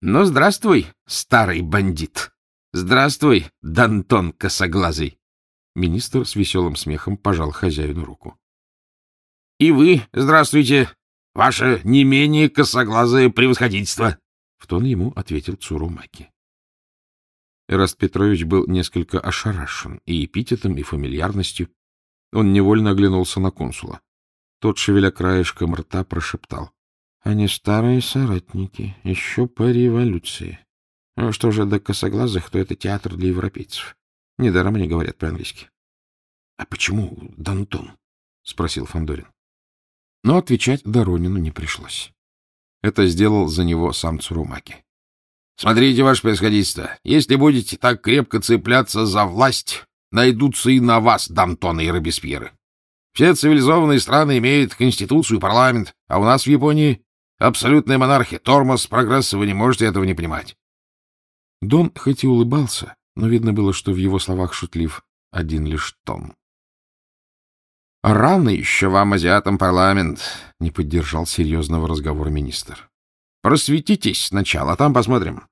— Ну, здравствуй, старый бандит! Здравствуй, Дантон косоглазый! Министр с веселым смехом пожал хозяину руку. — И вы здравствуйте, ваше не менее косоглазое превосходительство! — в тон ему ответил Цурумаки. Эраст Петрович был несколько ошарашен и эпитетом, и фамильярностью. Он невольно оглянулся на консула. Тот, шевеля краешком рта, прошептал. — Они старые соратники, еще по революции. Ну, что же до косоглазых, то это театр для европейцев. Недаром они говорят по-английски. — А почему Дантон? — спросил Фандорин. Но отвечать Доронину не пришлось. Это сделал за него сам Цурумаки. Смотрите, ваше происходительство, если будете так крепко цепляться за власть, найдутся и на вас Дантоны и Робеспьеры. Все цивилизованные страны имеют конституцию и парламент, а у нас в Японии абсолютная монархия, тормоз прогресса, вы не можете этого не понимать. Дон хоть и улыбался, но видно было, что в его словах шутлив один лишь тон. — Рано еще вам, азиатам, парламент, — не поддержал серьезного разговора министр. — Просветитесь сначала, а там посмотрим.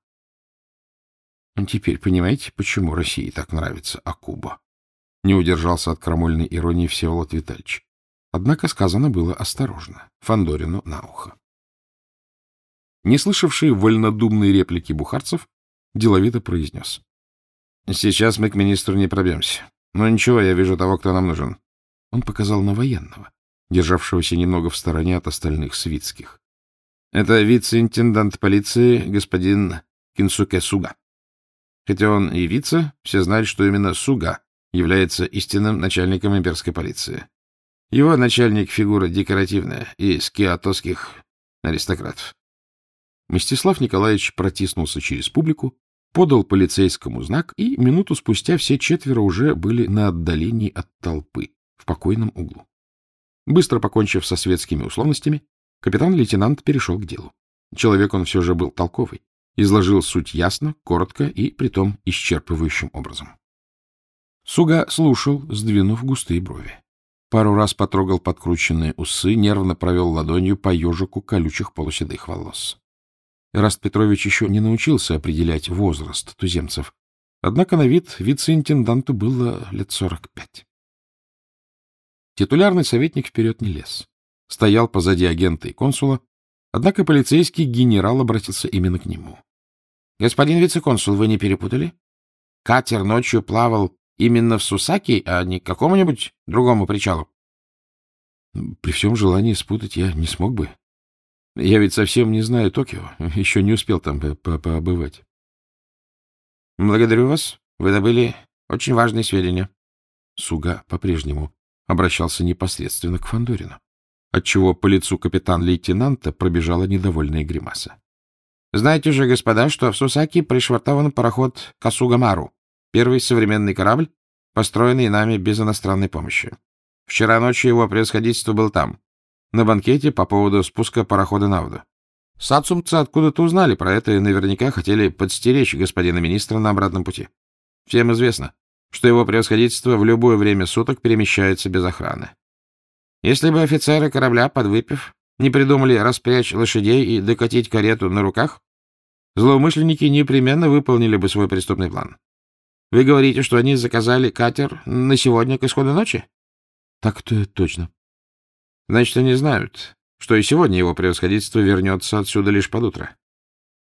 Теперь понимаете, почему России так нравится Акуба? Не удержался от крамольной иронии Всеволод Витальевич. Однако сказано было осторожно, Фандорину на ухо. Не слышавший вольнодумные реплики бухарцев, деловито произнес. — Сейчас мы к министру не пробьемся. Но ничего, я вижу того, кто нам нужен. Он показал на военного, державшегося немного в стороне от остальных свитских. — Это вице-интендант полиции господин Кинсуке Суга. Хотя он и вице, все знают, что именно Суга является истинным начальником имперской полиции. Его начальник — фигура декоративная и скиатовских аристократов. Мстислав Николаевич протиснулся через публику, подал полицейскому знак, и минуту спустя все четверо уже были на отдалении от толпы, в покойном углу. Быстро покончив со светскими условностями, капитан-лейтенант перешел к делу. Человек он все же был толковый изложил суть ясно, коротко и притом исчерпывающим образом. Суга слушал, сдвинув густые брови. Пару раз потрогал подкрученные усы, нервно провел ладонью по ежику колючих полуседых волос. Раст Петрович еще не научился определять возраст туземцев, однако на вид вице-интенданту было лет сорок пять. Титулярный советник вперед не лез. Стоял позади агента и консула, однако полицейский генерал обратился именно к нему. — Господин вице-консул, вы не перепутали? Катер ночью плавал именно в Сусаки, а не к какому-нибудь другому причалу? — При всем желании спутать я не смог бы. Я ведь совсем не знаю Токио, еще не успел там по побывать. — Благодарю вас. Вы добыли очень важные сведения. Суга по-прежнему обращался непосредственно к Фандорину, отчего по лицу капитан-лейтенанта пробежала недовольная гримаса. Знаете же, господа, что в Сусаки пришвартован пароход Касугамару, первый современный корабль, построенный нами без иностранной помощи. Вчера ночью его превосходительство был там, на банкете по поводу спуска парохода на воду. Сацумцы откуда-то узнали про это и наверняка хотели подстеречь господина министра на обратном пути. Всем известно, что его превосходительство в любое время суток перемещается без охраны. Если бы офицеры корабля, подвыпив, не придумали распрячь лошадей и докатить карету на руках, злоумышленники непременно выполнили бы свой преступный план. Вы говорите, что они заказали катер на сегодня к исходу ночи? Так-то точно. Значит, они знают, что и сегодня его превосходительство вернется отсюда лишь под утро.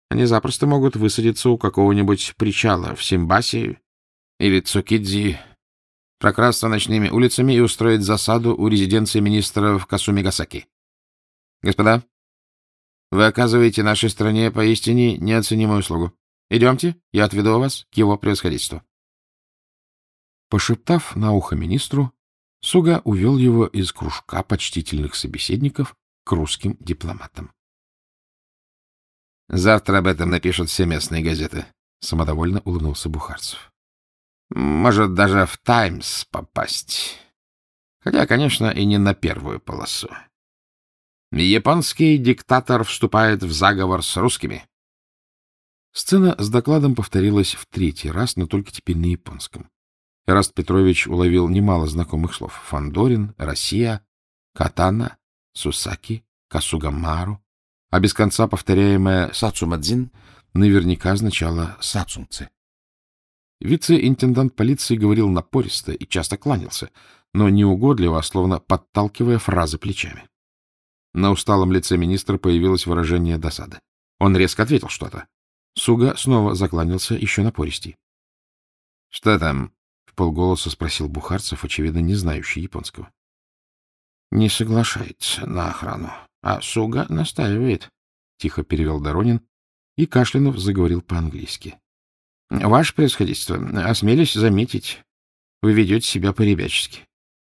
Они запросто могут высадиться у какого-нибудь причала в Симбасе или Цукидзи, прокрасться ночными улицами и устроить засаду у резиденции министра в Касумигасаки. Господа, вы оказываете нашей стране поистине неоценимую услугу. Идемте, я отведу вас к его превосходительству. Пошептав на ухо министру, Суга увел его из кружка почтительных собеседников к русским дипломатам. — Завтра об этом напишут все местные газеты, — самодовольно улыбнулся Бухарцев. — Может, даже в «Таймс» попасть. Хотя, конечно, и не на первую полосу. Японский диктатор вступает в заговор с русскими. Сцена с докладом повторилась в третий раз, но только теперь на японском. Эраст Петрович уловил немало знакомых слов. Фандорин, Россия, Катана, Сусаки, Касугамару, а без конца повторяемое Сацумадзин наверняка означало «сацумцы». Вице-интендант полиции говорил напористо и часто кланялся, но неугодливо, а словно подталкивая фразы плечами. На усталом лице министра появилось выражение досады. Он резко ответил что-то. Суга снова закланялся еще напористей. — Что там? — полголоса спросил Бухарцев, очевидно, не знающий японского. — Не соглашается на охрану, а Суга настаивает, — тихо перевел Доронин, и Кашлянов заговорил по-английски. — Ваше происходительство, осмелюсь заметить, вы ведете себя по-ребячески.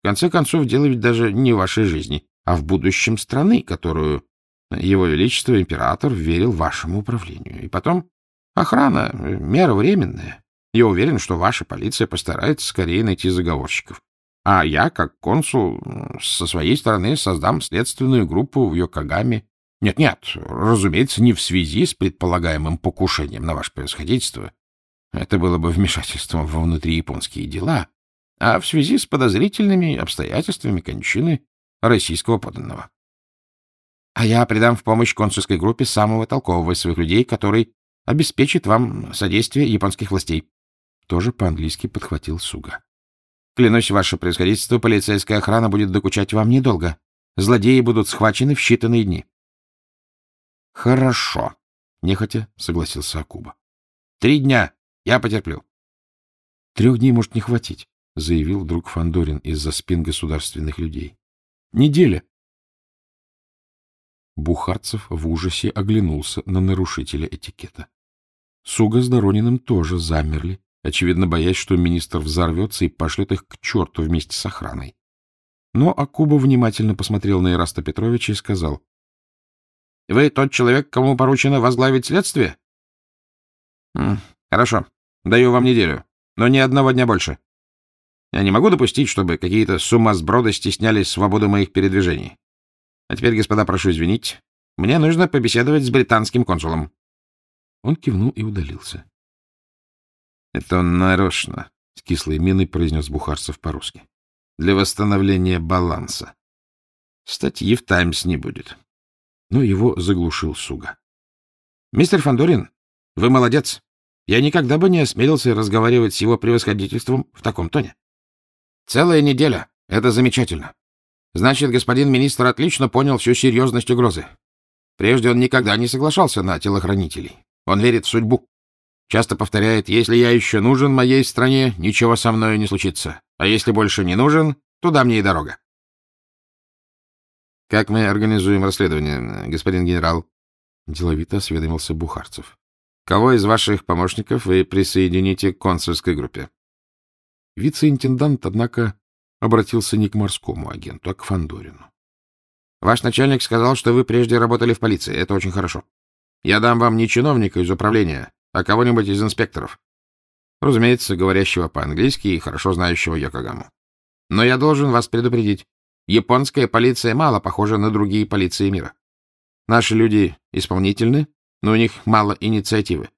В конце концов, дело ведь даже не в вашей жизни, а в будущем страны, которую его Величество Император верил вашему управлению. И потом, охрана — мера временная. Я уверен, что ваша полиция постарается скорее найти заговорщиков. А я, как консул, со своей стороны создам следственную группу в Йокогаме. Нет-нет, разумеется, не в связи с предполагаемым покушением на ваше происходительство. Это было бы вмешательством во внутрияпонские дела, а в связи с подозрительными обстоятельствами кончины российского подданного. А я придам в помощь консульской группе самого толкового из своих людей, который обеспечит вам содействие японских властей. Тоже по-английски подхватил Суга. Клянусь, ваше происходительство, полицейская охрана будет докучать вам недолго. Злодеи будут схвачены в считанные дни. — Хорошо, — нехотя согласился Акуба. — Три дня. Я потерплю. — Трех дней может не хватить, — заявил друг Фандорин из-за спин государственных людей. — Неделя. Бухарцев в ужасе оглянулся на нарушителя этикета. Суга с Дорониным тоже замерли, очевидно боясь, что министр взорвется и пошлет их к черту вместе с охраной. Но Акуба внимательно посмотрел на Ираста Петровича и сказал. — Вы тот человек, кому поручено возглавить следствие? — Хорошо. Даю вам неделю, но ни одного дня больше. Я не могу допустить, чтобы какие-то сумасброды стесняли свободу моих передвижений. А теперь, господа, прошу извинить. Мне нужно побеседовать с британским консулом. Он кивнул и удалился. — Это он нарочно, — с кислой миной произнес Бухарцев по-русски. — Для восстановления баланса. Статьи в «Таймс» не будет. Но его заглушил Суга. — Мистер Фандорин, вы молодец. Я никогда бы не осмелился разговаривать с его превосходительством в таком тоне. Целая неделя. Это замечательно. Значит, господин министр отлично понял всю серьезность угрозы. Прежде он никогда не соглашался на телохранителей. Он верит в судьбу. Часто повторяет, если я еще нужен моей стране, ничего со мной не случится. А если больше не нужен, туда мне и дорога. — Как мы организуем расследование, господин генерал? — деловито осведомился Бухарцев. — Кого из ваших помощников вы присоедините к консульской группе? Вице-интендант, однако, обратился не к морскому агенту, а к Фандорину. Ваш начальник сказал, что вы прежде работали в полиции. Это очень хорошо. Я дам вам не чиновника из управления, а кого-нибудь из инспекторов. Разумеется, говорящего по-английски и хорошо знающего Йокогаму. Но я должен вас предупредить. Японская полиция мало похожа на другие полиции мира. Наши люди исполнительны, но у них мало инициативы.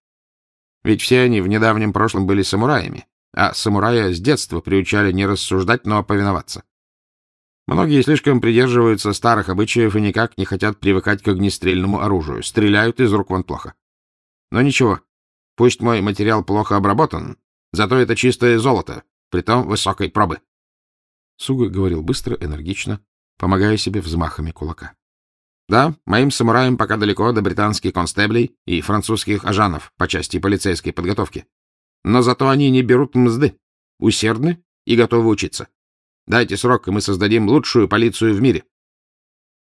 Ведь все они в недавнем прошлом были самураями, а самурая с детства приучали не рассуждать, но повиноваться. Многие слишком придерживаются старых обычаев и никак не хотят привыкать к огнестрельному оружию, стреляют из рук вон плохо. Но ничего, пусть мой материал плохо обработан, зато это чистое золото, притом высокой пробы. Суга говорил быстро, энергично, помогая себе взмахами кулака. Да, моим самураям пока далеко до британских констеблей и французских ажанов по части полицейской подготовки. Но зато они не берут мзды, усердны и готовы учиться. Дайте срок, и мы создадим лучшую полицию в мире.